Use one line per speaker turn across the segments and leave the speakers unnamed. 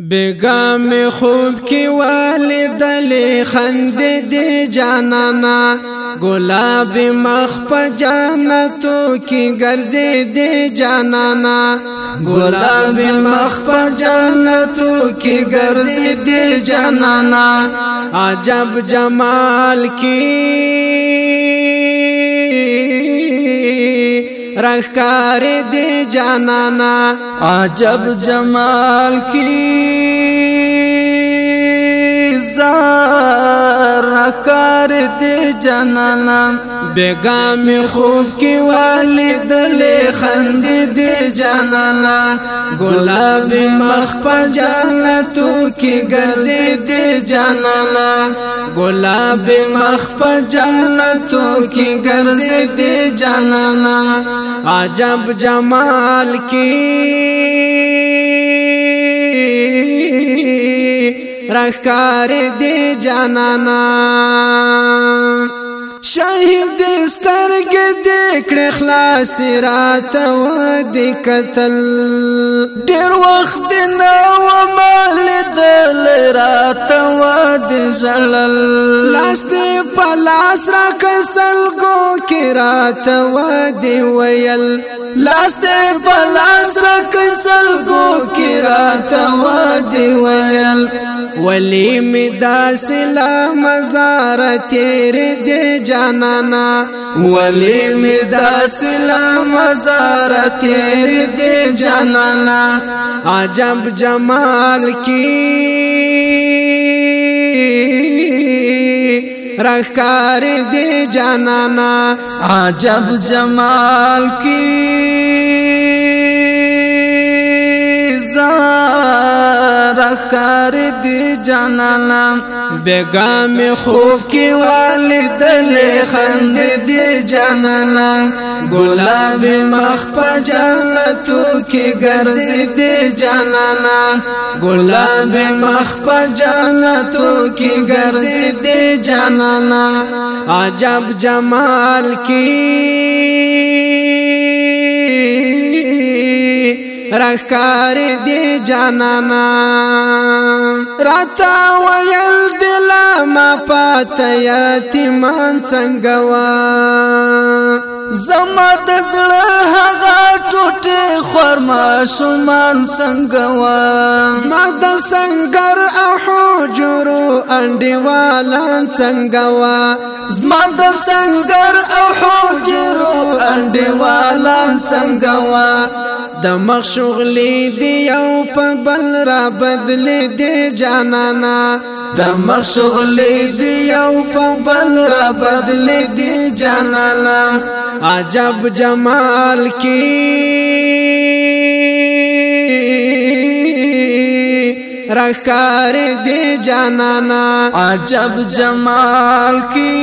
بیگام خوب کی والدل خند دی جانانا گلاب مخ پا جانتو کی گرزی دی جانانا گلاب مخ پا جانتو کی گرزی دی جانانا عجب جمال کی رخکار دی جانانا عجب جمال کی زار رخکار دی جانانا بیگا می خوب کی والد لے خند دی جانانا گلاب مخ پا جانا تو کی گرزی دی جانانا گلاب مخ پا جانا تو کی گرزی دی جانانا عجب جمال کی رخکار دی جانانا شاهد سترګې دې کړې خلاص رات و دې قتل ډېر وخت نه و مال دل رات و دې زړل لاس دې پلاس را کسل کو کې رات و دې ویل لاس دې پلاس را کسل کو کې رات و دې ویل ولی می دا سلا مزار تیر دی جانانا ولی می دا سلا مزار تیر دی جانانا عجب جمال کی رخکار دی جانانا عجب جمال کی زار رخکار دی جانانا بیگا می خوف کی والد لی خند دی جانانا گلاب مخ پا جانتو کی گرزی دی جانانا گلاب مخ پا جانتو کی گرزی دی جانانا عجب جمال کی رخکار دی جانانا راتا ویل دلا ما پات یتیمان څنګه وا زما د زړه هغه ټوټه خورما شومان څنګه وا زما د سنگر احو جوړو انډیوالان څنګه وا زما د سنگر د مخ شغلې دی او په بل را بدلې دی جانانا د مخ شغلې دی او په بل را بدلې دی جانانا عجب جمال کی رخار دی جانانا عجب جمال کی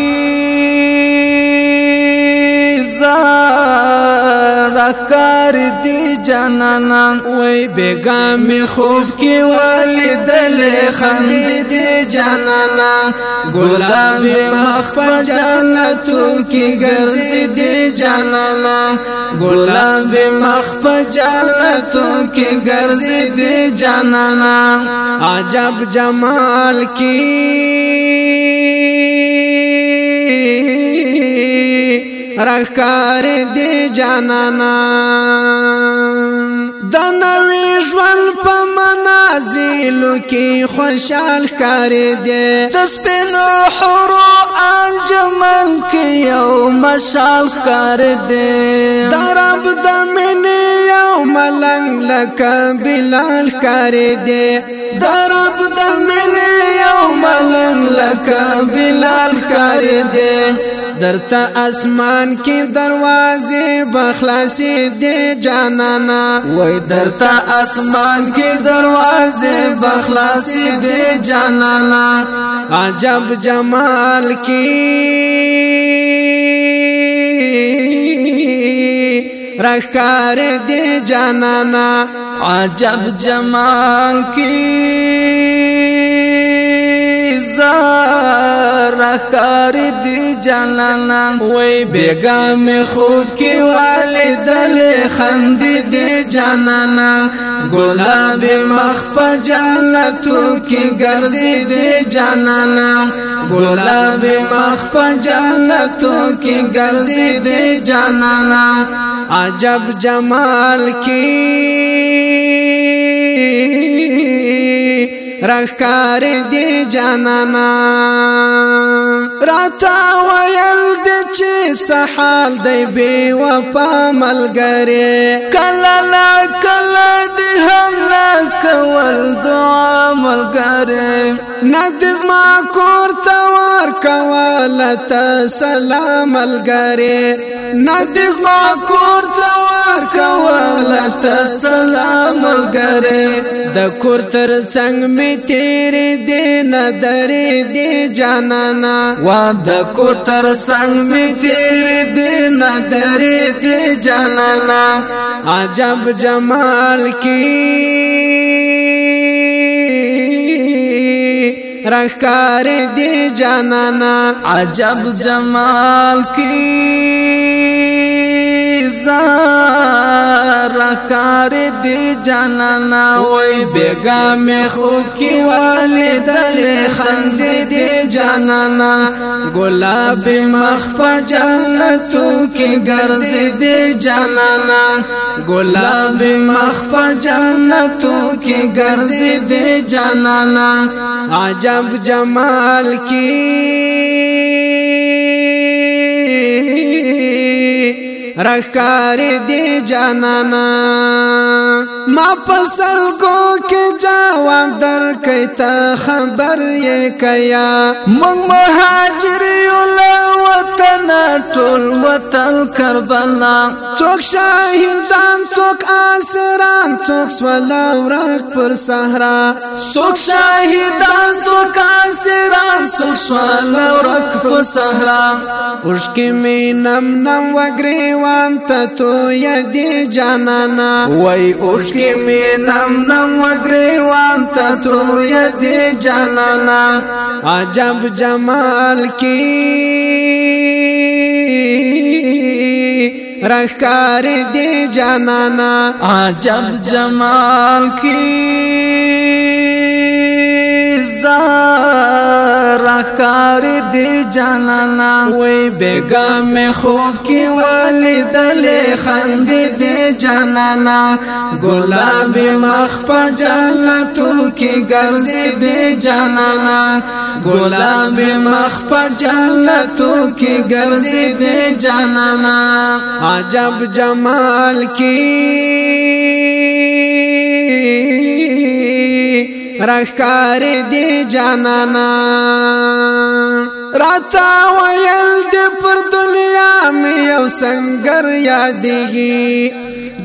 راخکار دی جانانا وای بیگا می خوب کی والدل خند دی جانانا ګلاب مخ په جنتو کی ګرځي دی جانانا ګلاب مخ په جنتو کی ګرځي دی جانانا عجب جمال کی راخار دی جانانا د نوې ژوند په منازل کې خوشحال کار دی د سپینو حورو الجمل کې یو مشال کار دی درب د منې یو ملنګ لکه بلال کار دی درب د منې یو ملنګ لکه بلال کار دی درتا اسمان کی دروازے بخلاسی دے جانانا وای درتا اسمان کی دروازے بخلاسی دے جانانا عجب جمال کی رخکار دے جانانا عجب جمال کی زار رخکار جانانا وای بیگا می خوب کی والد دل خند دې جانانا ګلاب مخ په جنتو کې ګرځي دې جانانا ګلاب مخ په جنتو کې ګرځي دې جانانا عجب جمال کی رخکار دی جانانا راتا ویل دی چې سحال دی بی وفا ملګری کلا لا کلا دی هلا کول دعا ملګری ندز ما کور توار کوالتا سلام ملګری ندز ما کور توار کوالتا سلام ملګری د کور تر څنګ می تیر دی نظر دی جانانا وا د کور تر څنګ می تیر دی نظر دی جانانا عجب جمال کی رخکار دی جانانا عجب جمال کی زار راکار دی جانانا وای بیگا می خوب کی والدل خند دی جانانا گلاب مخ په جنتو کی گرز دی جانانا گلاب مخ په جنتو کی گرز دی جانانا عجب جمال کی رخکاری دی جانانا ما پسل کو کې جواب در کئ ته خبر یې کیا مونږ مهاجر یو وطن ټول وطن کربلا څوک شاهدان څوک اسران څوک سولا ورک پر صحرا څوک شاهدان څوک اسران څوک سولا ورک پر صحرا وشکې مې نم نم وګریو دیوان ته تو یادی جانانا وای اوخ کی می نم نم و دیوان ته تو یادی جانانا عجب جمال کی رخکار دی جانانا عجب جمال کی زار راخکار دی جانانا وی بیگا می خوب کی والی دلی خندی دی جانانا گلابی مخ پا جانتو کی گرزی دی جانانا گلابی مخ پا جانتو کی گرزی دی جانانا عجب جمال کی راخار دی جانانا راتا ویل دی پر دنیا می یو سنگر یادیگی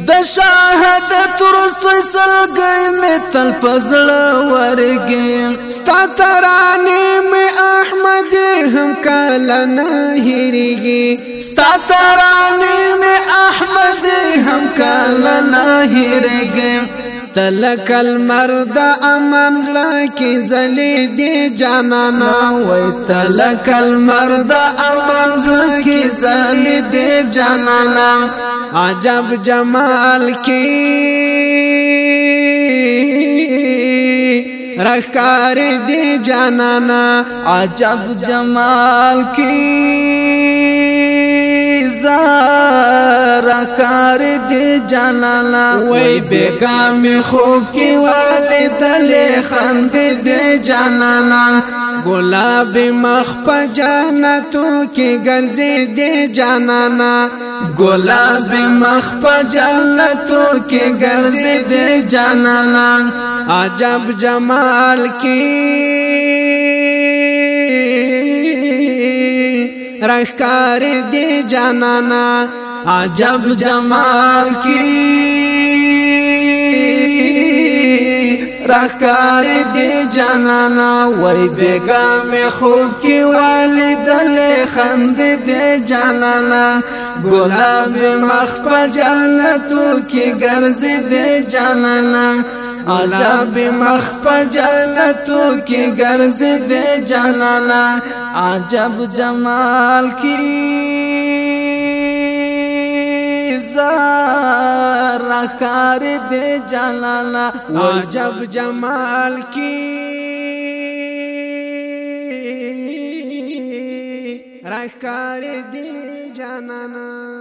د شهادت رست سلګي می تل پزړ ورګي ستا ترانه می احمد هم کله نه هریږي ستا ترانه می احمد هم کله نه هریږي تلک المرد امن زړه کې زلي دي جانانا وای تلک المرد امن زړه کې زلي دي جانانا عجب جمال کې رخکار دي جانانا عجب جمال کې زارا جانانا وای بیگا می خوب کی والی دلی خند دی جانانا گلاب مخ پا جانتو کی گرزی دی جانانا گلاب مخ پا جانتو کی گرزی دی جانانا عجب جمال کی رخکار دی جانانا عجب جمال کی راکار دی جانانا وای بیگا می خوب کی والدل خند دی جانانا ګلاب مخ په جنتو کی ګرځ دی جانانا عجب مخ په جنتو کې ګرځې دې جانانا عجب جمال کې خار دې جلالا عجب جمال کی راخار دې جانانا